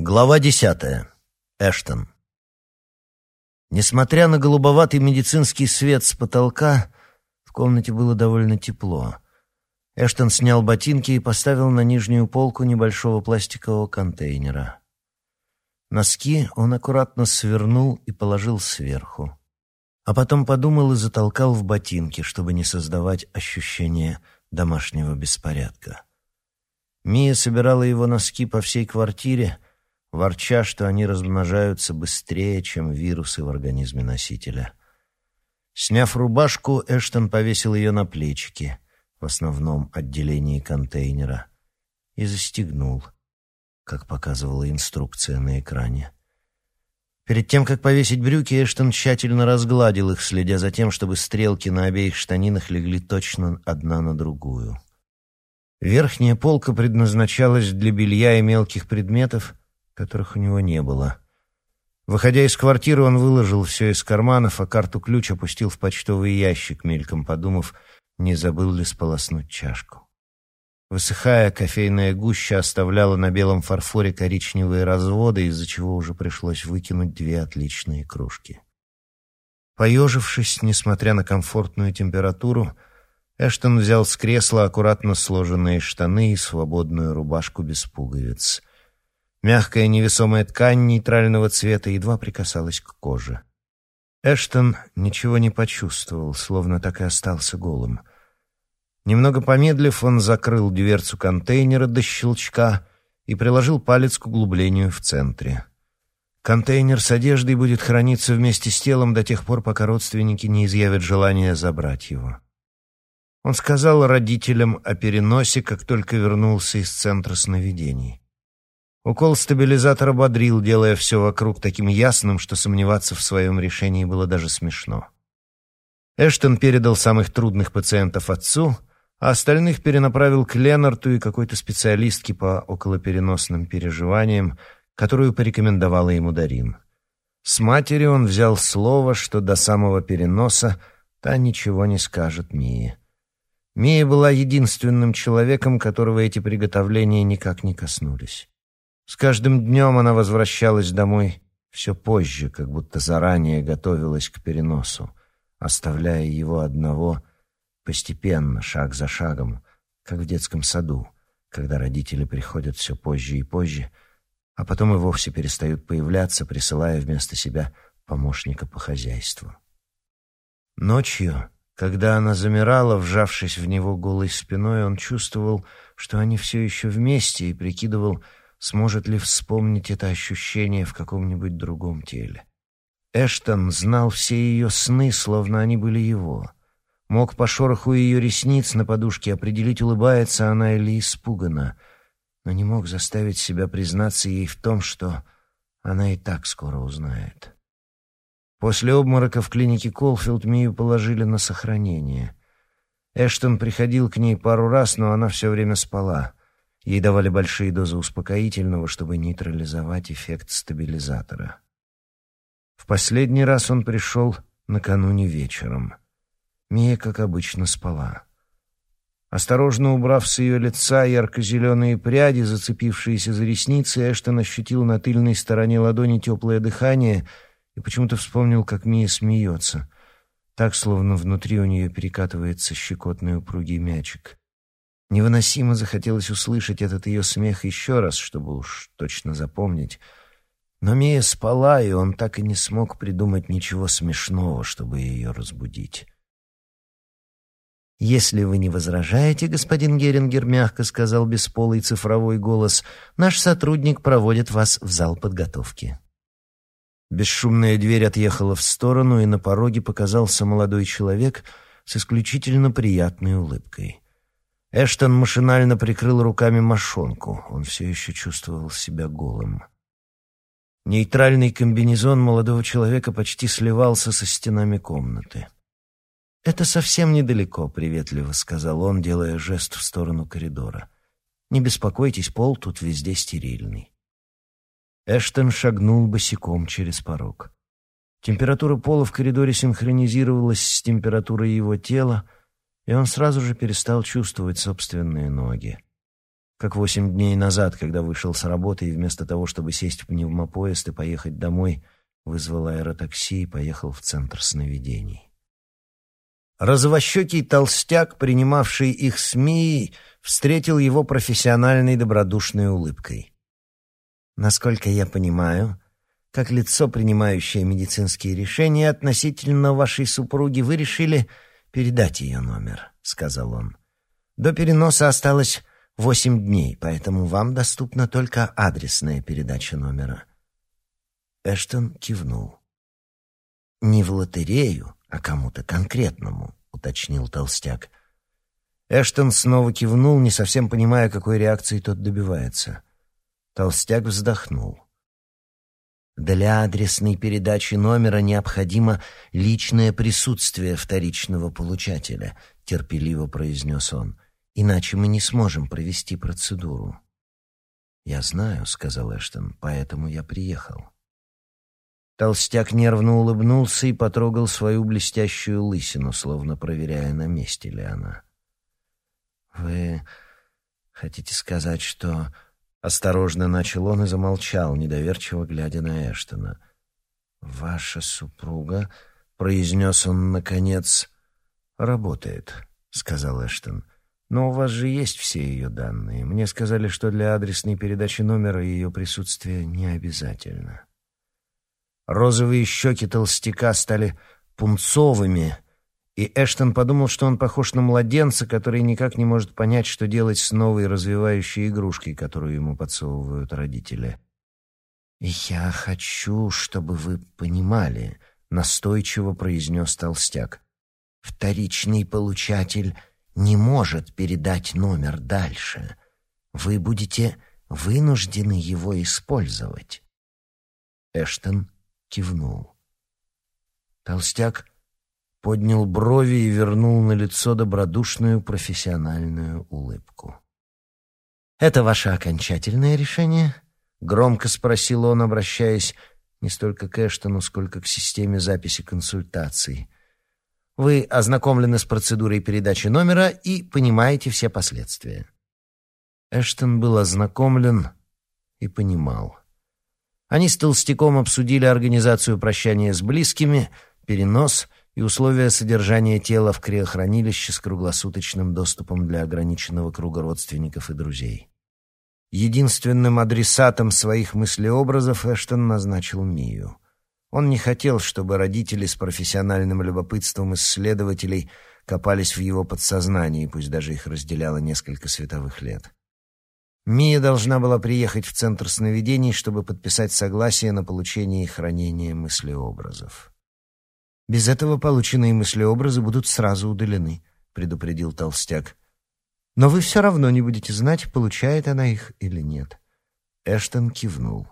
Глава десятая. Эштон. Несмотря на голубоватый медицинский свет с потолка, в комнате было довольно тепло. Эштон снял ботинки и поставил на нижнюю полку небольшого пластикового контейнера. Носки он аккуратно свернул и положил сверху. А потом подумал и затолкал в ботинки, чтобы не создавать ощущение домашнего беспорядка. Мия собирала его носки по всей квартире — ворча, что они размножаются быстрее, чем вирусы в организме носителя. Сняв рубашку, Эштон повесил ее на плечики в основном отделении контейнера и застегнул, как показывала инструкция на экране. Перед тем, как повесить брюки, Эштон тщательно разгладил их, следя за тем, чтобы стрелки на обеих штанинах легли точно одна на другую. Верхняя полка предназначалась для белья и мелких предметов, которых у него не было. Выходя из квартиры, он выложил все из карманов, а карту-ключ опустил в почтовый ящик, мельком подумав, не забыл ли сполоснуть чашку. Высыхая, кофейная гуща оставляла на белом фарфоре коричневые разводы, из-за чего уже пришлось выкинуть две отличные кружки. Поежившись, несмотря на комфортную температуру, Эштон взял с кресла аккуратно сложенные штаны и свободную рубашку без пуговиц. Мягкая невесомая ткань нейтрального цвета едва прикасалась к коже. Эштон ничего не почувствовал, словно так и остался голым. Немного помедлив, он закрыл дверцу контейнера до щелчка и приложил палец к углублению в центре. Контейнер с одеждой будет храниться вместе с телом до тех пор, пока родственники не изъявят желание забрать его. Он сказал родителям о переносе, как только вернулся из центра сновидений. Укол стабилизатора бодрил, делая все вокруг таким ясным, что сомневаться в своем решении было даже смешно. Эштон передал самых трудных пациентов отцу, а остальных перенаправил к Ленарту и какой-то специалистке по околопереносным переживаниям, которую порекомендовала ему Дарин. С матери он взял слово, что до самого переноса та ничего не скажет Мии. Мия была единственным человеком, которого эти приготовления никак не коснулись. С каждым днем она возвращалась домой все позже, как будто заранее готовилась к переносу, оставляя его одного постепенно, шаг за шагом, как в детском саду, когда родители приходят все позже и позже, а потом и вовсе перестают появляться, присылая вместо себя помощника по хозяйству. Ночью, когда она замирала, вжавшись в него голой спиной, он чувствовал, что они все еще вместе, и прикидывал, сможет ли вспомнить это ощущение в каком-нибудь другом теле. Эштон знал все ее сны, словно они были его. Мог по шороху ее ресниц на подушке определить, улыбается она или испугана, но не мог заставить себя признаться ей в том, что она и так скоро узнает. После обморока в клинике Колфилд Мию положили на сохранение. Эштон приходил к ней пару раз, но она все время спала — Ей давали большие дозы успокоительного, чтобы нейтрализовать эффект стабилизатора. В последний раз он пришел накануне вечером. Мия, как обычно, спала. Осторожно убрав с ее лица ярко-зеленые пряди, зацепившиеся за ресницы, Эштон ощутил на тыльной стороне ладони теплое дыхание и почему-то вспомнил, как Мия смеется. Так, словно внутри у нее перекатывается щекотный упругий мячик. Невыносимо захотелось услышать этот ее смех еще раз, чтобы уж точно запомнить. Но Мия спала, и он так и не смог придумать ничего смешного, чтобы ее разбудить. «Если вы не возражаете, господин Герингер, — мягко сказал бесполый цифровой голос, — наш сотрудник проводит вас в зал подготовки». Бесшумная дверь отъехала в сторону, и на пороге показался молодой человек с исключительно приятной улыбкой. Эштон машинально прикрыл руками мошонку. Он все еще чувствовал себя голым. Нейтральный комбинезон молодого человека почти сливался со стенами комнаты. «Это совсем недалеко», — приветливо сказал он, делая жест в сторону коридора. «Не беспокойтесь, пол тут везде стерильный». Эштон шагнул босиком через порог. Температура пола в коридоре синхронизировалась с температурой его тела, и он сразу же перестал чувствовать собственные ноги. как восемь дней назад, когда вышел с работы и вместо того, чтобы сесть в пневмопоезд и поехать домой, вызвал аэротакси и поехал в центр сновидений. Розовощекий толстяк, принимавший их СМИ, встретил его профессиональной добродушной улыбкой. «Насколько я понимаю, как лицо, принимающее медицинские решения относительно вашей супруги, вы решили передать ее номер», — сказал он. «До переноса осталось восемь дней, поэтому вам доступна только адресная передача номера». Эштон кивнул. «Не в лотерею, а кому-то конкретному», — уточнил толстяк. Эштон снова кивнул, не совсем понимая, какой реакции тот добивается. Толстяк вздохнул. Для адресной передачи номера необходимо личное присутствие вторичного получателя, терпеливо произнес он. Иначе мы не сможем провести процедуру. Я знаю, сказал Эштон, поэтому я приехал. Толстяк нервно улыбнулся и потрогал свою блестящую лысину, словно проверяя, на месте ли она. «Вы хотите сказать, что...» Осторожно начал он и замолчал, недоверчиво глядя на Эштона. «Ваша супруга...» — произнес он, наконец... «Работает», — сказал Эштон. «Но у вас же есть все ее данные. Мне сказали, что для адресной передачи номера ее присутствие не обязательно». Розовые щеки толстяка стали пунцовыми, и Эштон подумал, что он похож на младенца, который никак не может понять, что делать с новой развивающей игрушкой, которую ему подсовывают родители. «Я хочу, чтобы вы понимали», — настойчиво произнес толстяк. «Вторичный получатель не может передать номер дальше. Вы будете вынуждены его использовать». Эштон кивнул. Толстяк поднял брови и вернул на лицо добродушную профессиональную улыбку. «Это ваше окончательное решение?» — громко спросил он, обращаясь не столько к Эштону, сколько к системе записи консультаций. «Вы ознакомлены с процедурой передачи номера и понимаете все последствия». Эштон был ознакомлен и понимал. Они с Толстяком обсудили организацию прощания с близкими, перенос и условия содержания тела в криохранилище с круглосуточным доступом для ограниченного круга родственников и друзей. Единственным адресатом своих мыслеобразов Эштон назначил Мию. Он не хотел, чтобы родители с профессиональным любопытством исследователей копались в его подсознании, пусть даже их разделяло несколько световых лет. Мия должна была приехать в Центр сновидений, чтобы подписать согласие на получение и хранение мыслеобразов. «Без этого полученные мыслеобразы будут сразу удалены», — предупредил Толстяк. «Но вы все равно не будете знать, получает она их или нет». Эштон кивнул.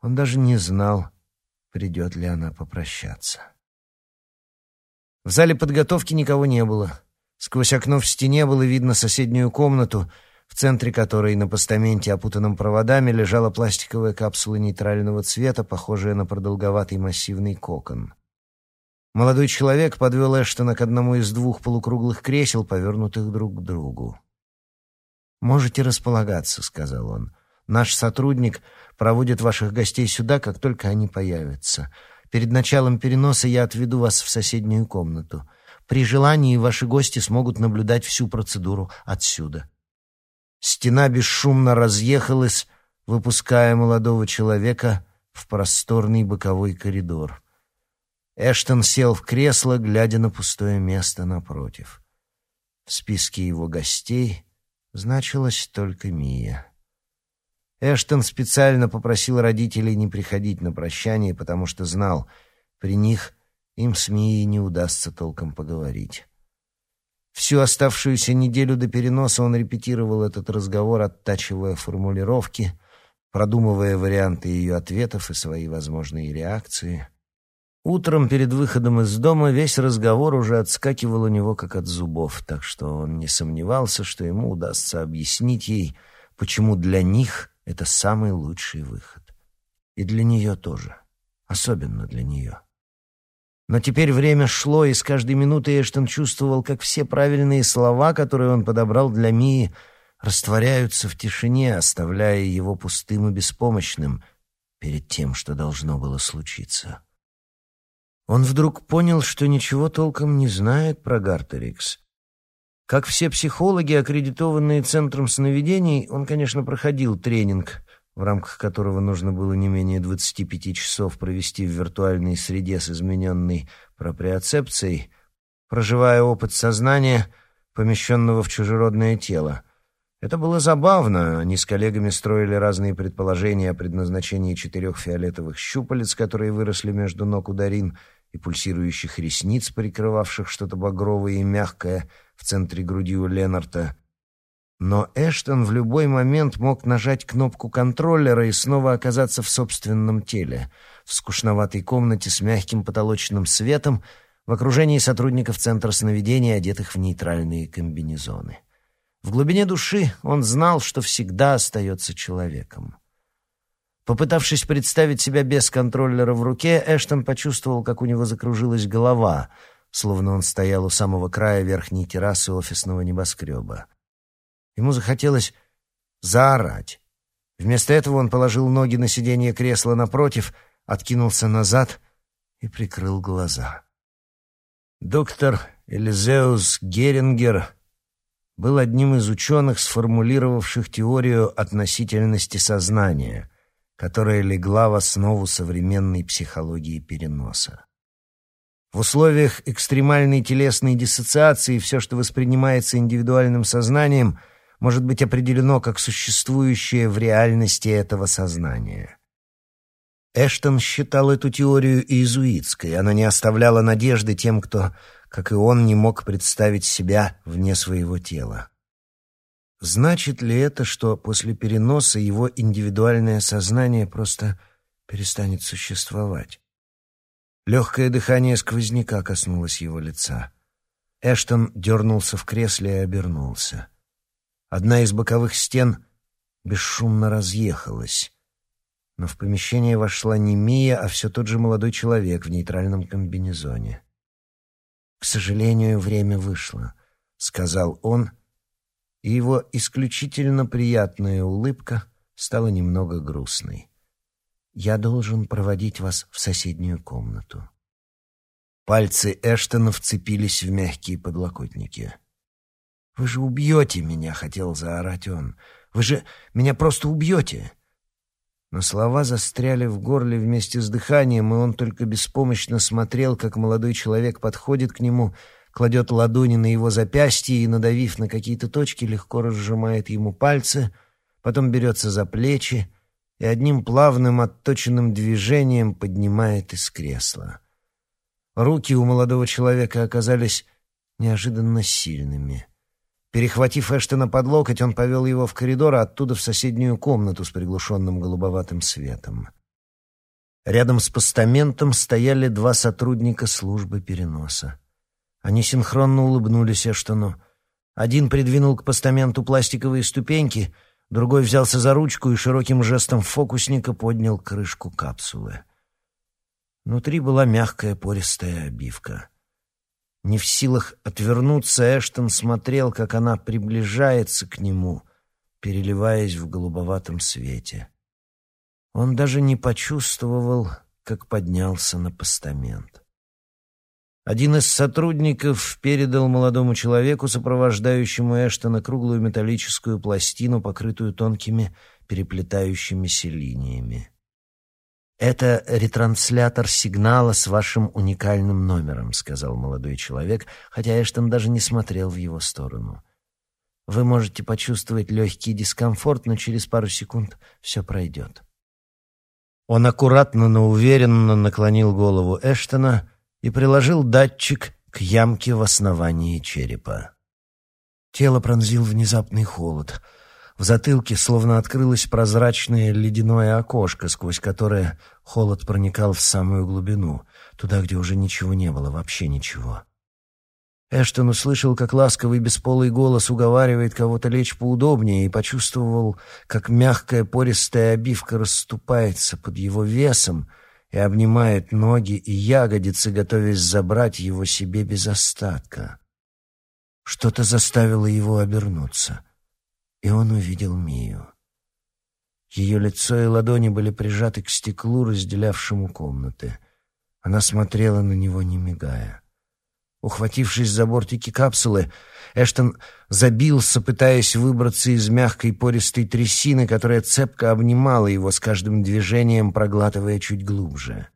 Он даже не знал, придет ли она попрощаться. В зале подготовки никого не было. Сквозь окно в стене было видно соседнюю комнату — в центре которой на постаменте, опутанном проводами, лежала пластиковая капсула нейтрального цвета, похожая на продолговатый массивный кокон. Молодой человек подвел Эштона к одному из двух полукруглых кресел, повернутых друг к другу. «Можете располагаться», — сказал он. «Наш сотрудник проводит ваших гостей сюда, как только они появятся. Перед началом переноса я отведу вас в соседнюю комнату. При желании ваши гости смогут наблюдать всю процедуру отсюда». Стена бесшумно разъехалась, выпуская молодого человека в просторный боковой коридор. Эштон сел в кресло, глядя на пустое место напротив. В списке его гостей значилась только Мия. Эштон специально попросил родителей не приходить на прощание, потому что знал, при них им с Мией не удастся толком поговорить. Всю оставшуюся неделю до переноса он репетировал этот разговор, оттачивая формулировки, продумывая варианты ее ответов и свои возможные реакции. Утром перед выходом из дома весь разговор уже отскакивал у него как от зубов, так что он не сомневался, что ему удастся объяснить ей, почему для них это самый лучший выход. И для нее тоже, особенно для нее. Но теперь время шло, и с каждой минутой Эштон чувствовал, как все правильные слова, которые он подобрал для Мии, растворяются в тишине, оставляя его пустым и беспомощным перед тем, что должно было случиться. Он вдруг понял, что ничего толком не знает про Гартерикс. Как все психологи, аккредитованные Центром сновидений, он, конечно, проходил тренинг, в рамках которого нужно было не менее 25 часов провести в виртуальной среде с измененной проприоцепцией, проживая опыт сознания, помещенного в чужеродное тело. Это было забавно. Они с коллегами строили разные предположения о предназначении четырех фиолетовых щупалец, которые выросли между ног у Дарин, и пульсирующих ресниц, прикрывавших что-то багровое и мягкое в центре груди у Ленарта. Но Эштон в любой момент мог нажать кнопку контроллера и снова оказаться в собственном теле, в скучноватой комнате с мягким потолочным светом, в окружении сотрудников Центра сновидения, одетых в нейтральные комбинезоны. В глубине души он знал, что всегда остается человеком. Попытавшись представить себя без контроллера в руке, Эштон почувствовал, как у него закружилась голова, словно он стоял у самого края верхней террасы офисного небоскреба. Ему захотелось заорать. Вместо этого он положил ноги на сиденье кресла напротив, откинулся назад и прикрыл глаза. Доктор Элизеус Герингер был одним из ученых, сформулировавших теорию относительности сознания — которая легла в основу современной психологии переноса. В условиях экстремальной телесной диссоциации все, что воспринимается индивидуальным сознанием, может быть определено как существующее в реальности этого сознания. Эштон считал эту теорию иезуитской, она не оставляла надежды тем, кто, как и он, не мог представить себя вне своего тела. Значит ли это, что после переноса его индивидуальное сознание просто перестанет существовать? Легкое дыхание сквозняка коснулось его лица. Эштон дернулся в кресле и обернулся. Одна из боковых стен бесшумно разъехалась, но в помещение вошла не Мия, а все тот же молодой человек в нейтральном комбинезоне. «К сожалению, время вышло», — сказал он, — и его исключительно приятная улыбка стала немного грустной. «Я должен проводить вас в соседнюю комнату». Пальцы Эштона вцепились в мягкие подлокотники. «Вы же убьете меня!» — хотел заорать он. «Вы же меня просто убьете!» Но слова застряли в горле вместе с дыханием, и он только беспомощно смотрел, как молодой человек подходит к нему — кладет ладони на его запястье и, надавив на какие-то точки, легко разжимает ему пальцы, потом берется за плечи и одним плавным отточенным движением поднимает из кресла. Руки у молодого человека оказались неожиданно сильными. Перехватив Эштона под локоть, он повел его в коридор, а оттуда в соседнюю комнату с приглушенным голубоватым светом. Рядом с постаментом стояли два сотрудника службы переноса. Они синхронно улыбнулись Эштону. Один придвинул к постаменту пластиковые ступеньки, другой взялся за ручку и широким жестом фокусника поднял крышку капсулы. Внутри была мягкая пористая обивка. Не в силах отвернуться, Эштон смотрел, как она приближается к нему, переливаясь в голубоватом свете. Он даже не почувствовал, как поднялся на постамент. Один из сотрудников передал молодому человеку, сопровождающему Эштона, круглую металлическую пластину, покрытую тонкими переплетающимися линиями. «Это ретранслятор сигнала с вашим уникальным номером», — сказал молодой человек, хотя Эштон даже не смотрел в его сторону. «Вы можете почувствовать легкий дискомфорт, но через пару секунд все пройдет». Он аккуратно, но уверенно наклонил голову Эштона — и приложил датчик к ямке в основании черепа. Тело пронзил внезапный холод. В затылке словно открылось прозрачное ледяное окошко, сквозь которое холод проникал в самую глубину, туда, где уже ничего не было, вообще ничего. Эштон услышал, как ласковый бесполый голос уговаривает кого-то лечь поудобнее, и почувствовал, как мягкая пористая обивка расступается под его весом — и обнимает ноги и ягодицы, готовясь забрать его себе без остатка. Что-то заставило его обернуться. и он увидел Мию. Ее лицо и ладони были прижаты к стеклу, разделявшему комнаты. Она смотрела на него, не мигая. Ухватившись за бортики капсулы, Эштон забился, пытаясь выбраться из мягкой пористой трясины, которая цепко обнимала его с каждым движением, проглатывая чуть глубже.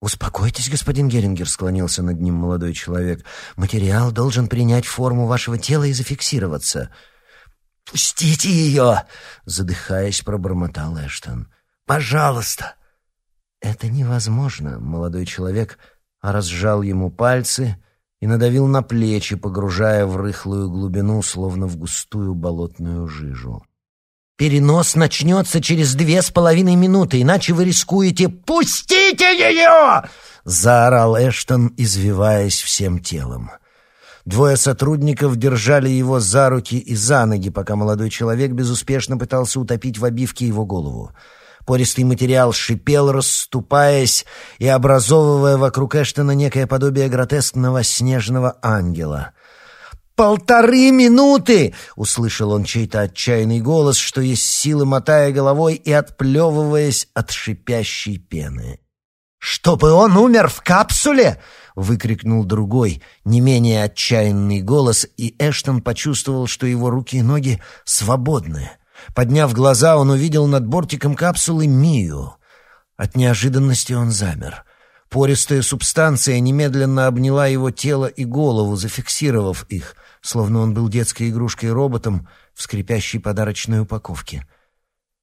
«Успокойтесь, господин Герингер», — склонился над ним молодой человек. «Материал должен принять форму вашего тела и зафиксироваться». «Пустите ее!» — задыхаясь, пробормотал Эштон. «Пожалуйста!» «Это невозможно», — молодой человек разжал ему пальцы и надавил на плечи, погружая в рыхлую глубину, словно в густую болотную жижу. «Перенос начнется через две с половиной минуты, иначе вы рискуете...» «Пустите ее!» — заорал Эштон, извиваясь всем телом. Двое сотрудников держали его за руки и за ноги, пока молодой человек безуспешно пытался утопить в обивке его голову. Пористый материал шипел, расступаясь и образовывая вокруг Эштона некое подобие гротескного снежного ангела. «Полторы минуты!» — услышал он чей-то отчаянный голос, что есть силы, мотая головой и отплевываясь от шипящей пены. «Чтобы он умер в капсуле!» — выкрикнул другой, не менее отчаянный голос, и Эштон почувствовал, что его руки и ноги свободны. Подняв глаза, он увидел над бортиком капсулы Мию. От неожиданности он замер. Пористая субстанция немедленно обняла его тело и голову, зафиксировав их, словно он был детской игрушкой-роботом в скрипящей подарочной упаковке.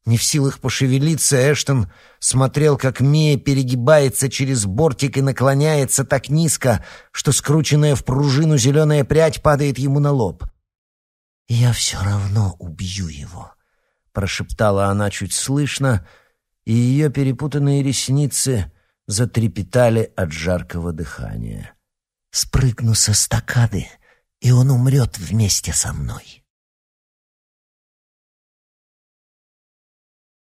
Не в силах пошевелиться, Эштон смотрел, как Мия перегибается через бортик и наклоняется так низко, что скрученная в пружину зеленая прядь падает ему на лоб. «Я все равно убью его», прошептала она чуть слышно, и ее перепутанные ресницы затрепетали от жаркого дыхания. «Спрыгну со стакады, и он умрет вместе со мной».